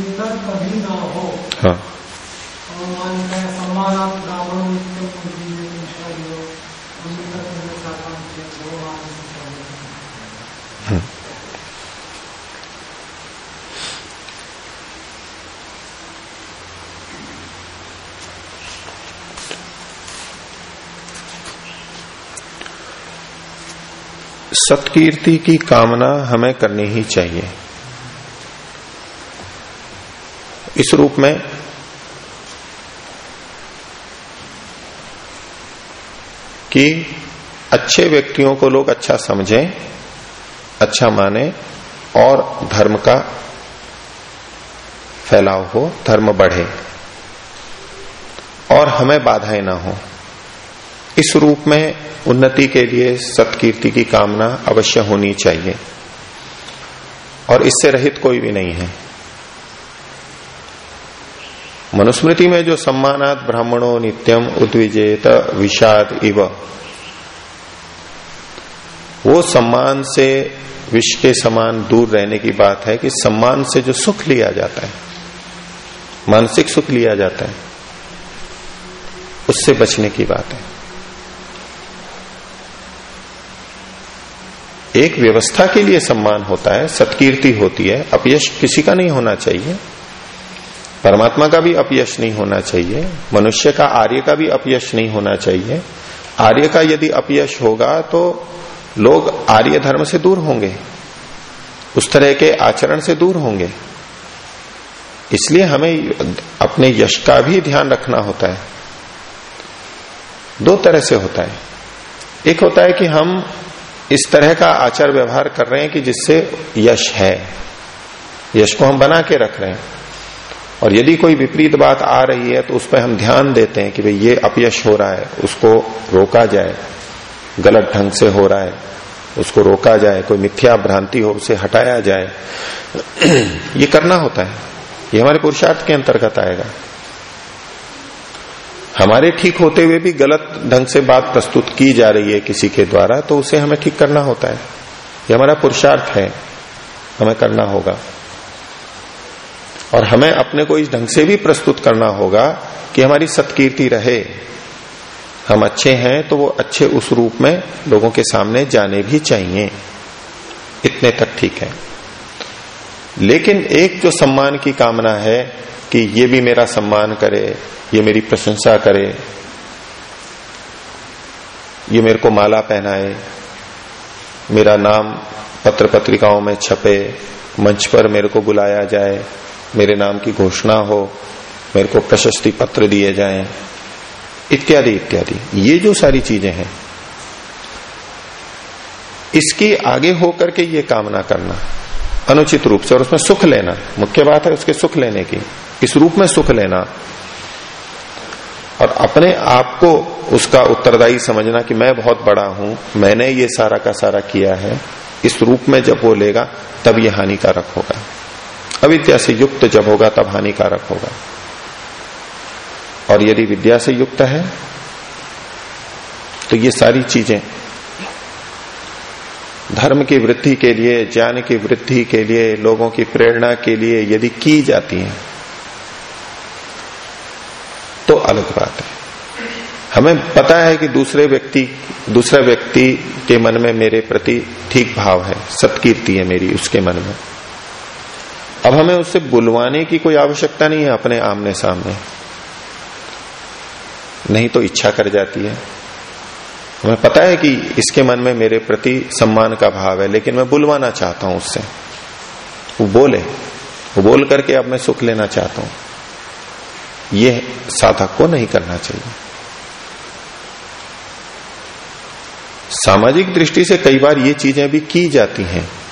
कभी ना हो। हाँ। सत्कीर्ति की कामना हमें करनी ही चाहिए। इस रूप में कि अच्छे व्यक्तियों को लोग अच्छा समझें अच्छा माने और धर्म का फैलाव हो, धर्म बढ़े और हमें बाधाएँ ना हो। इस रूप में उन्नति के लिए सत्कीर्ति की कामना अवश्य होनी चाहिए और इससे रहित कोई भी नहीं है। मनुस्मृति में जो सम्मानात ब्राह्मणों नित्यम उद्विजेत विषाद इव। वो सम्मान से विश्व के समान दूर रहने की बात है कि सम्मान से जो सुख लिया जाता है, मानसिक सुख लिया जाता है, उससे बचने की बात है। एक व्यवस्था के लिए सम्मान होता है, सत्कीर्ति होती है, अपयश किसी का नहीं होना चाहिए। परमात्मा का भी अपयश नहीं होना चाहिए, मनुष्य का आर्य का भी अपयश नहीं होना चाहिए। आर्य का यदि अपयश होगा तो लोग आर्य धर्म से दूर होंगे, उस तरह के आचरण से दूर होंगे। इसलिए हमें अपने यश का भी ध्यान रखना होता है। दो तरह से होता है। एक होता है कि हम इस तरह का आचार व्यवहार कर रहे हैं कि जिससे यश है, यश को हम बना के रख रहे हैं। और यदि कोई विपरीत बात आ रही है तो उस पर हम ध्यान देते हैं कि भाई ये अपयश हो रहा है, उसको रोका जाए, गलत ढंग से हो रहा है, उसको रोका जाए, कोई मिथ्या भ्रांति हो, उसे हटाया जाए, ये करना होता है। ये हमारे पुरुषार्थ के अंतर्गत आएगा। हमारे ठीक होते हुए भी गलत ढंग से बात प्रस्तुत की जा रही है किसी के द्वारा तो उसे हमें ठीक करना होता है। ये हमारा पुरुषार्थ है, हमें करना होगा। और हमें अपने को इस ढंग से भी प्रस्तुत करना होगा कि हमारी सत्कीर्ति रहे। हम अच्छे हैं तो वो अच्छे उस रूप में लोगों के सामने जाने भी चाहिए। इतने तक ठीक है। लेकिन एक जो सम्मान की कामना है कि ये भी मेरा सम्मान करे, ये मेरी प्रशंसा करे, ये मेरे को माला पहनाए, मेरा नाम पत्र पत्रिकाओं में छपे, मंच पर मेरे को बुलाया जाए मेरे नाम की घोषणा हो, मेरे को प्रशस्ति पत्र दिए जाएँ, इत्यादि इत्यादि। ये जो सारी चीज़ें हैं, इसकी आगे होकर के ये कामना करना, अनुचित रूप से, और उसमें सुख लेना, मुख्य बात है उसके सुख लेने की, इस रूप में सुख लेना। और अपने आप को उसका उत्तरदायी समझना कि मैं बहुत बड़ा हूँ, मैंने ये सारा का सारा किया है, इस रूप में जब वो लेगा, तब ये हानिकारक होगा। अविद्या से युक्त जब होगा तब हानिकारक होगा। और यदि विद्या से युक्त है तो ये सारी चीज़ें, धर्म की वृद्धि के लिए, ज्ञान की वृद्धि के लिए, लोगों की प्रेरणा के लिए यदि की जाती हैं तो अलग बात है। हमें पता है कि दूसरे व्यक्ति, दूसरा व्यक्ति के मन में मेरे प्रति ठीक भाव है, सत्कीर्ति है मेरी उसके मन में। अब हमें उससे बुलवाने की कोई आवश्यकता नहीं है अपने आमने सामने। नहीं तो इच्छा कर जाती है। हमें पता है कि इसके मन में मेरे प्रति सम्मान का भाव है, लेकिन मैं बुलवाना चाहता हूँ उससे। वो बोले, वो बोल करके अब मैं सुख लेना चाहता हूँ। ये साधक को नहीं करना चाहिए। सामाजिक दृष्टि से कई बार ये चीज़ें भी की जाती हैं।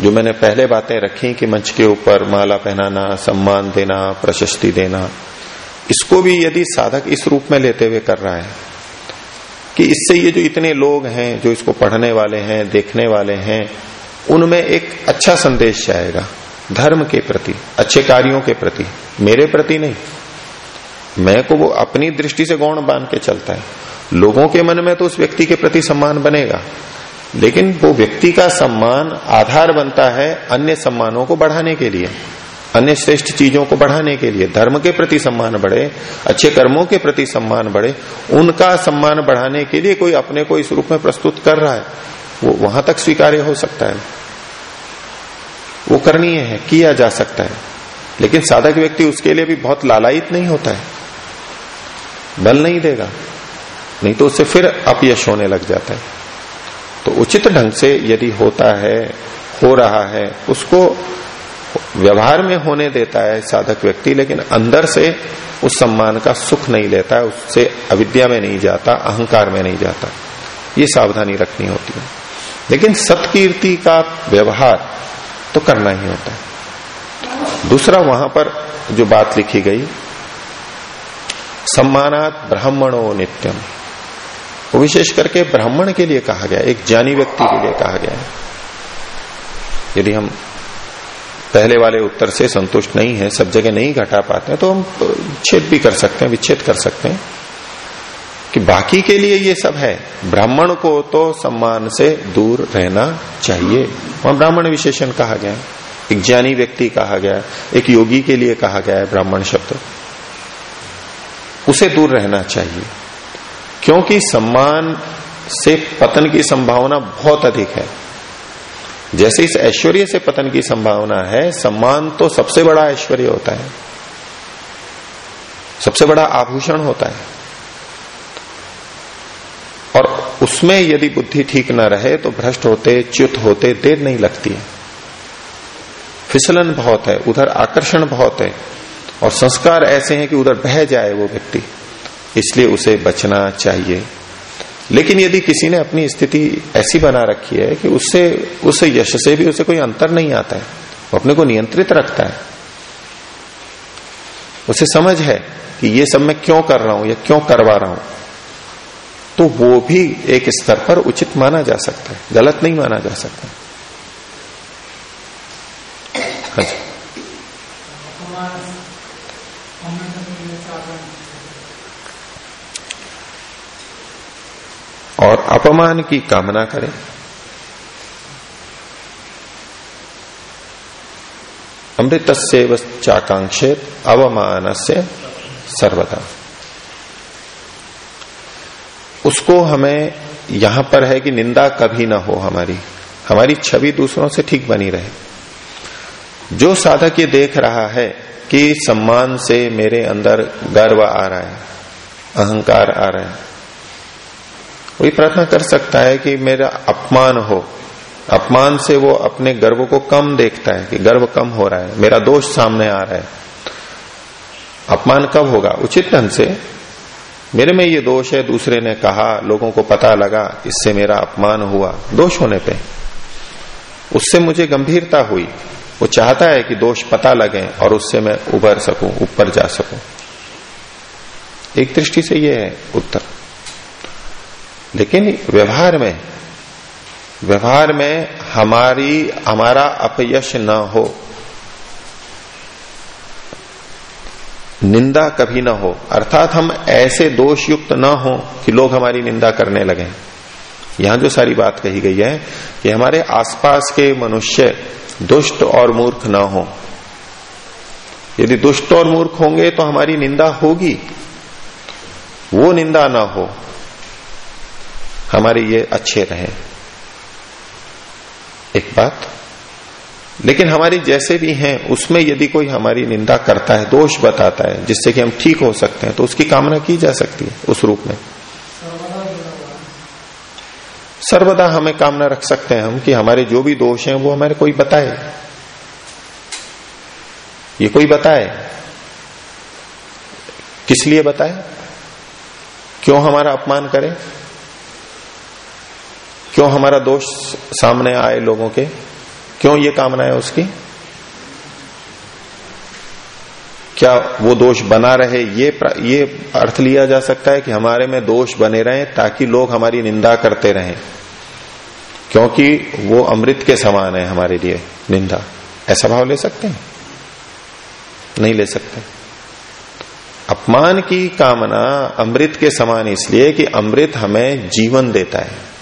जो मैंने पहले बातें रखी कि मंच के ऊपर माला पहनाना, सम्मान देना, प्रशस्ति देना, इसको भी यदि साधक इस रूप में लेते हुए कर रहा है कि इससे ये जो इतने लोग हैं, जो इसको पढ़ने वाले हैं, देखने वाले हैं, उनमें एक अच्छा संदेश जाएगा, धर्म के प्रति, अच्छे कार्यों के प्रति, मेरे प्रति नहीं। मैं को वो अपनी दृष्टि से गौण बाँध के चलता है। लोगों के मन में तो उस व्यक्ति के प्रति सम्मान बनेगा। लेकिन वो व्यक्ति का सम्मान आधार बनता है अन्य सम्मानों को बढ़ाने के लिए, अन्य श्रेष्ठ चीज़ों को बढ़ाने के लिए। धर्म के प्रति सम्मान बढ़े, अच्छे कर्मों के प्रति सम्मान बढ़े, उनका सम्मान बढ़ाने के लिए कोई अपने को इस रूप में प्रस्तुत कर रहा है, वो वहाँ तक स्वीकार्य हो सकता है। वो करनीय है, किया जा सकता है। लेकिन साधक व्यक्ति उसके लिए भी बहुत लालायित नहीं होता है। बल नहीं देगा, नहीं तो उससे फिर अपयश होने लग जाता है। तो उचित ढंग से यदि होता है, हो रहा है, उसको व्यवहार में होने देता है साधक व्यक्ति, लेकिन अंदर से उस सम्मान का सुख नहीं लेता है उससे अविद्या में नहीं जाता, अहंकार में नहीं जाता। ये सावधानी रखनी होती है। लेकिन सत्कीर्ति का व्यवहार तो करना ही होता है। दूसरा वहाँ पर जो बात लिखी गई, सम्मानात ब्राह्मणों नित्यम। वो विशेष करके ब्राह्मण के लिए कहा गया, एक ज्ञानी व्यक्ति के लिए कहा गया है। यदि हम पहले वाले उत्तर से संतुष्ट नहीं है, सब जगह नहीं घटा पाते हैं तो हम छेद भी कर सकते हैं, विच्छेद कर सकते हैं कि बाकी के लिए ये सब है। ब्राह्मण को तो सम्मान से दूर रहना चाहिए। वहाँ ब्राह्मण विशेषण कहा गया एक ज्ञानी व्यक्ति कहा गया एक योगी के लिए कहा गया है ब्राह्मण शब्द। उसे दूर रहना चाहिए। क्योंकि सम्मान से पतन की संभावना बहुत अधिक है। जैसे इस ऐश्वर्य से पतन की संभावना है, सम्मान तो सबसे बड़ा ऐश्वर्य होता है। सबसे बड़ा आभूषण होता है। और उसमें यदि बुद्धि ठीक न रहे तो भ्रष्ट होते, च्युत होते, देर नहीं लगती है। फिसलन बहुत है, उधर आकर्षण बहुत है, और संस्कार ऐसे हैं कि उधर बह जाए वो व्यक्ति। इसलिए उसे बचना चाहिए। लेकिन यदि किसी ने अपनी स्थिति ऐसी बना रखी है कि उससे, उस यश से भी उसे कोई अंतर नहीं आता है, वो अपने को नियंत्रित रखता है। उसे समझ है कि ये सब मैं क्यों कर रहा हूँ, या क्यों करवा रहा हूँ। तो वो भी एक स्तर पर उचित माना जा सकता है, गलत नहीं माना जा सकता। हाँ जी। और अपमान की कामना करें। अमृत से चाकांक्षित अवमान से सर्वदा। उसको हमें यहाँ पर है कि निंदा कभी ना हो हमारी। हमारी छवि दूसरों से ठीक बनी रहे। जो साधक ये देख रहा है कि सम्मान से मेरे अंदर गर्व आ रहा है, अहंकार आ रहा है वही प्रार्थना कर सकता है कि मेरा अपमान हो। अपमान से वो अपने गर्व को कम देखता है कि गर्व कम हो रहा है, मेरा दोष सामने आ रहा है। अपमान कब होगा? उचित ढंग से मेरे में ये दोष है, दूसरे ने कहा, लोगों को पता लगा, इससे मेरा अपमान हुआ। दोष होने पे। उससे मुझे गंभीरता हुई। वो चाहता है कि दोष पता लगे और उससे मैं उभर सकूँ, ऊपर जा सकूँ। एक दृष्टि से ये है उत्तर। लेकिन व्यवहार में व्यवहार में हमारी, हमारा अपयश न हो, निंदा कभी ना हो, अर्थात हम ऐसे दोष युक्त न हो कि लोग हमारी निंदा करने लगे। यहाँ जो सारी बात कही गई है कि हमारे आसपास के मनुष्य दुष्ट और मूर्ख न हो। यदि दुष्ट और मूर्ख होंगे तो हमारी निंदा होगी। वो निंदा ना हो। हमारे ये अच्छे रहे। एक बात, लेकिन हमारी जैसे भी हैं, उसमें यदि कोई हमारी निंदा करता है, दोष बताता है, जिससे कि हम ठीक हो सकते हैं तो उसकी कामना की जा सकती है उस रूप में। सर्वदा हमें कामना रख सकते हैं हम कि हमारे जो भी दोष हैं, वो हमारे कोई बताए। ये कोई बताए? किस लिए बताए? क्यों हमारा अपमान करे? क्यों हमारा दोष सामने आए लोगों के? क्यों ये कामना है उसकी? क्या वो दोष बना रहे? ये ये अर्थ लिया जा सकता है कि हमारे में दोष बने रहे ताकि लोग हमारी निंदा करते रहें। क्योंकि वो अमृत के समान है हमारे लिए निंदा। ऐसा भाव ले सकते हैं? नहीं ले सकते। अपमान की कामना अमृत के समान इसलिए कि अमृत हमें जीवन देता है।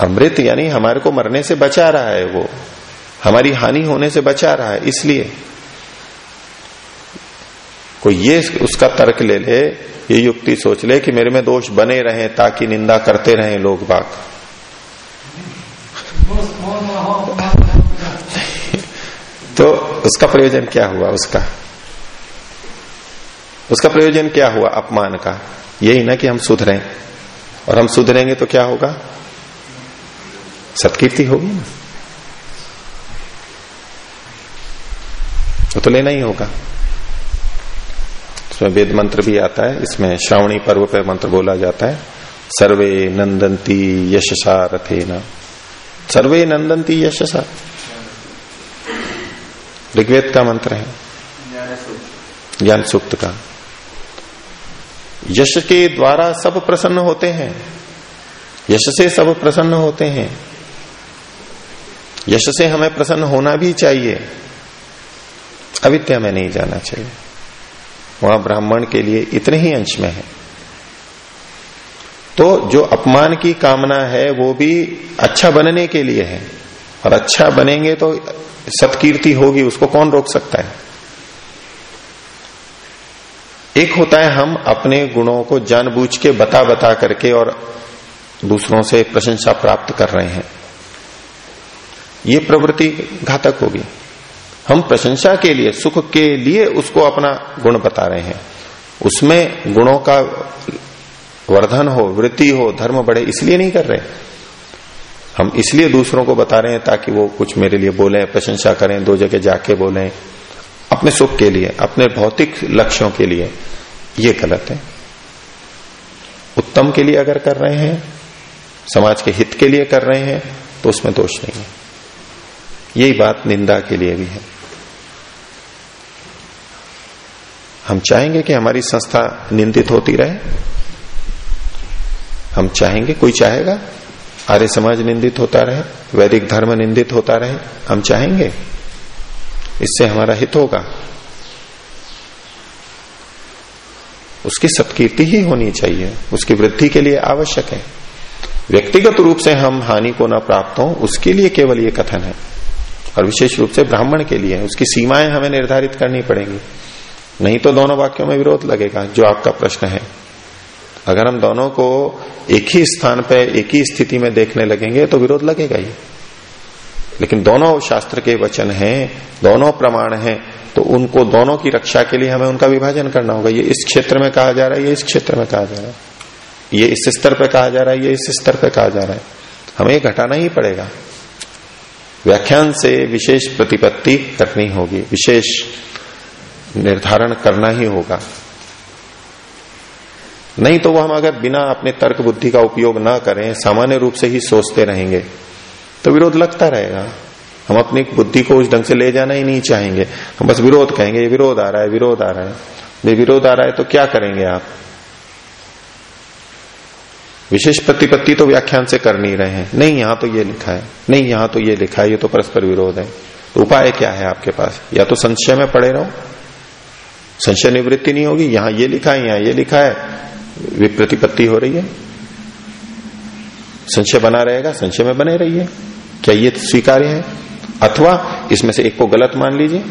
अमृत यानी हमारे को मरने से बचा रहा है वो। हमारी हानि होने से बचा रहा है, इसलिए। कोई ये उसका तर्क ले ले, ये युक्ति सोच ले कि मेरे में दोष बने रहे ताकि निंदा करते रहे लोग बाग। तो उसका प्रयोजन क्या हुआ उसका? उसका प्रयोजन क्या हुआ अपमान का? यही ना कि हम सुधरें। और हम सुधरेंगे तो क्या होगा? सत्कीर्ति होगी ना। वो तो लेना ही होगा। इसमें वेद मंत्र भी आता है, इसमें श्रावणी पर्व पर मंत्र बोला जाता है, सर्वे नंदंती यशसा रथे न सर्वे नंदंती यशसा। ऋग्वेद का मंत्र है। ज्ञान सूक्त का। यश के द्वारा सब प्रसन्न होते हैं। यश से सब प्रसन्न होते हैं। यश से हमें प्रसन्न होना भी चाहिए। अविद्या में नहीं जाना चाहिए। वहाँ ब्राह्मण के लिए इतने ही अंश में है। तो जो अपमान की कामना है, वो भी अच्छा बनने के लिए है। और अच्छा बनेंगे तो सत्कीर्ति होगी, उसको कौन रोक सकता है? एक होता है हम अपने गुणों को जानबूझ के बता बता करके और दूसरों से प्रशंसा प्राप्त कर रहे हैं। ये प्रवृत्ति घातक होगी। हम प्रशंसा के लिए, सुख के लिए उसको अपना गुण बता रहे हैं। उसमें गुणों का वर्धन हो वृद्धि हो, धर्म बढ़े, इसलिए नहीं कर रहे। हम इसलिए दूसरों को बता रहे हैं ताकि वो कुछ मेरे लिए बोले, प्रशंसा करें, दो जगह जाके बोले। अपने सुख के लिए, अपने भौतिक लक्ष्यों के लिए ये गलत है। उत्तम के लिए अगर कर रहे हैं, समाज के हित के लिए कर रहे हैं तो उसमें दोष नहीं है। यही बात निंदा के लिए भी है। हम चाहेंगे कि हमारी संस्था निंदित होती रहे। हम चाहेंगे, कोई चाहेगा? आर्य समाज निंदित होता रहे, वैदिक धर्म निंदित होता रहे, हम चाहेंगे? इससे हमारा हित होगा। उसकी सत्कीर्ति ही होनी चाहिए, उसकी वृद्धि के लिए आवश्यक है। व्यक्तिगत रूप से हम हानि को न प्राप्त हो, उसके लिए केवल ये कथन है। और विशेष रूप से ब्राह्मण के लिए, उसकी सीमाएँ हमें निर्धारित करनी पड़ेंगी। नहीं तो दोनों वाक्यों में विरोध लगेगा, जो आपका प्रश्न है। अगर हम दोनों को एक ही स्थान पर एक ही स्थिति में देखने लगेंगे तो विरोध लगेगा ही। लेकिन दोनों शास्त्र के वचन हैं, दोनों प्रमाण हैं तो उनको दोनों की रक्षा के लिए हमें उनका विभाजन करना होगा। ये इस क्षेत्र में कहा जा रहा है, ये इस क्षेत्र में कहा जा रहा है। ये इस स्तर पर कहा जा रहा है, ये इस स्तर पर कहा जा रहा है। हमें घटाना ही पड़ेगा। व्याख्यान से विशेष प्रतिपत्ति करनी होगी, विशेष निर्धारण करना ही होगा। नहीं तो वो हम अगर बिना अपने तर्क बुद्धि का उपयोग ना करें, सामान्य रूप से ही सोचते रहेंगे तो विरोध लगता रहेगा। हम अपनी बुद्धि को उस ढंग से ले जाना ही नहीं चाहेंगे। हम बस विरोध कहेंगे, ये विरोध आ रहा है, विरोध आ रहा है। ये विरोध आ रहा है तो क्या करेंगे आप? विशेष प्रतिपत्ति तो व्याख्यान से कर नहीं रहे हैं। नहीं, यहाँ तो ये लिखा है। नहीं, यहाँ तो ये लिखा है। ये तो परस्पर विरोध है। तो उपाय क्या है आपके पास? या तो संशय में पड़े रहो। संशय निवृत्ति नहीं होगी। यहाँ ये लिखा है, यहाँ ये लिखा है। विप्रतिपत्ति हो रही है। संशय बना रहेगा, संशय में बने रहिए। क्या ये स्वीकार्य है? अथवा इसमें से एक को गलत मान लीजिए।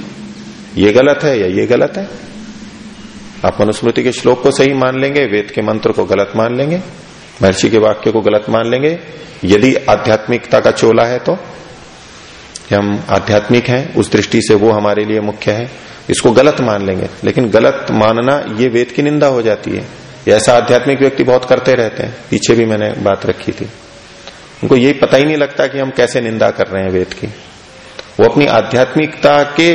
ये गलत है या ये गलत है? आप मनुस्मृति के श्लोक को सही मान लेंगे, वेद के मंत्र को गलत मान लेंगे। महर्षि के वाक्य को गलत मान लेंगे। यदि आध्यात्मिकता का चोला है तो हम आध्यात्मिक हैं, उस दृष्टि से वो हमारे लिए मुख्य है, इसको गलत मान लेंगे। लेकिन गलत मानना ये वेद की निंदा हो जाती है। ऐसा आध्यात्मिक व्यक्ति बहुत करते रहते हैं। पीछे भी मैंने बात रखी थी। उनको यही पता ही नहीं लगता कि हम कैसे निंदा कर रहे हैं वेद की। वो अपनी आध्यात्मिकता के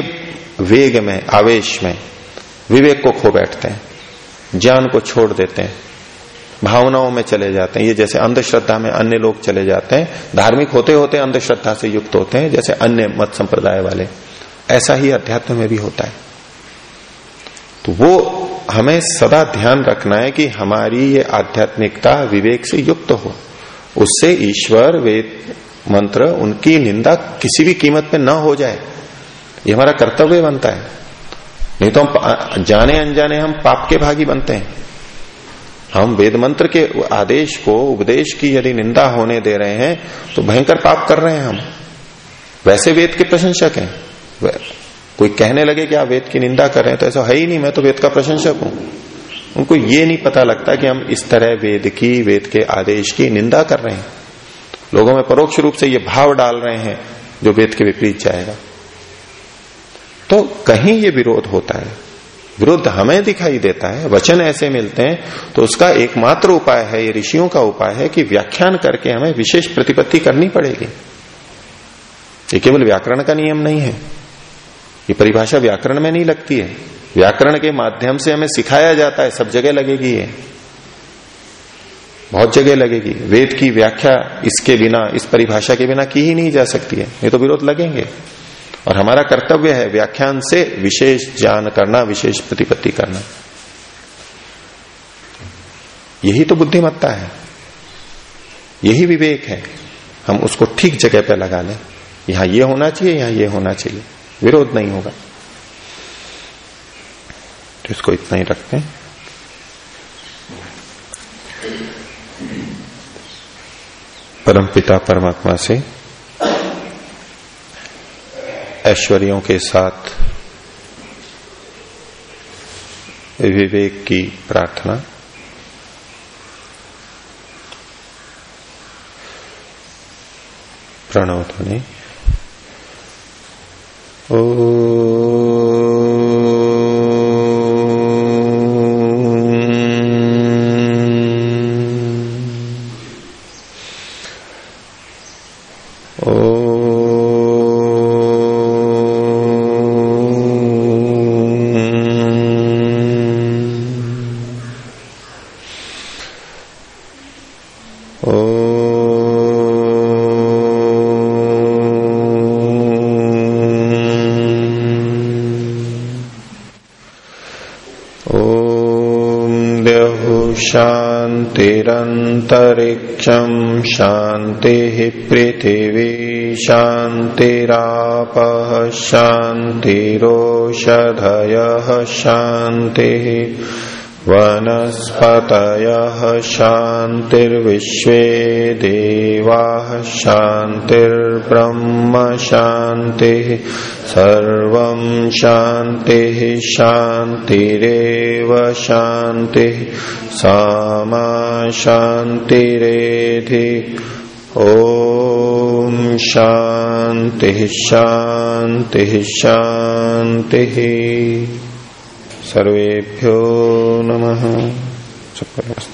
वेग में, आवेश में, विवेक को खो बैठते हैं, ज्ञान को छोड़ देते हैं। भावनाओं में चले जाते हैं। ये जैसे अंधश्रद्धा में अन्य लोग चले जाते हैं, धार्मिक होते होते अंधश्रद्धा से युक्त होते हैं, जैसे अन्य मत संप्रदाय वाले। ऐसा ही अध्यात्म में भी होता है। तो वो हमें सदा ध्यान रखना है कि हमारी ये आध्यात्मिकता विवेक से युक्त हो। उससे ईश्वर, वेद, मंत्र, उनकी निंदा किसी भी कीमत पे न हो जाए। ये हमारा कर्तव्य बनता है। नहीं तो हम जाने अनजाने हम पाप के भागी बनते हैं। हम वेद मंत्र के आदेश को, उपदेश की यदि निंदा होने दे रहे हैं तो भयंकर पाप कर रहे हैं हम। वैसे वेद के प्रशंसक हैं। कोई कहने लगे कि आप वेद की निंदा कर रहे हैं तो ऐसा है ही नहीं, मैं तो वेद का प्रशंसक हूँ। उनको ये नहीं पता लगता कि हम इस तरह वेद की, वेद के आदेश की निंदा कर रहे हैं। लोगों में परोक्ष रूप से ये भाव डाल रहे हैं, जो वेद के विपरीत जाएगा। तो कहीं ये विरोध होता है। विरोध हमें दिखाई देता है, वचन ऐसे मिलते हैं तो उसका एकमात्र उपाय है, ये ऋषियों का उपाय है कि व्याख्यान करके हमें विशेष प्रतिपत्ति करनी पड़ेगी। ये केवल व्याकरण का नियम नहीं है। ये परिभाषा व्याकरण में नहीं लगती है। व्याकरण के माध्यम से हमें सिखाया जाता है, सब जगह लगेगी ये। बहुत जगह लगेगी। वेद की व्याख्या इसके बिना, इस परिभाषा के बिना की ही नहीं जा सकती है। ये तो विरोध लगेंगे। और हमारा कर्तव्य है व्याख्यान से विशेष ज्ञान करना, विशेष प्रतिपत्ति करना। यही तो बुद्धिमत्ता है। यही विवेक है। हम उसको ठीक जगह पर लगा लें। यहाँ ये होना चाहिए, यहाँ ये होना चाहिए। विरोध नहीं होगा। तो इसको इतना ही रखते हैं। परम पिता परमात्मा से ऐश्वर्यों के साथ विवेक की प्रार्थना। प्रणव ध्वनि। ओ पृथिवी शान्तिरापः शान्तिरोषधयः शान्तिः वनस्पतयः शान्तिर्विश्वे देवाः शान्तिर्ब्रह्म शान्तिः सर्वं शान्तिः शान्तिरेव शान्तिः सामा शान्तिरेधि शान्तिः शांति शांति। सर्वेभ्यो नमः। नमस्ते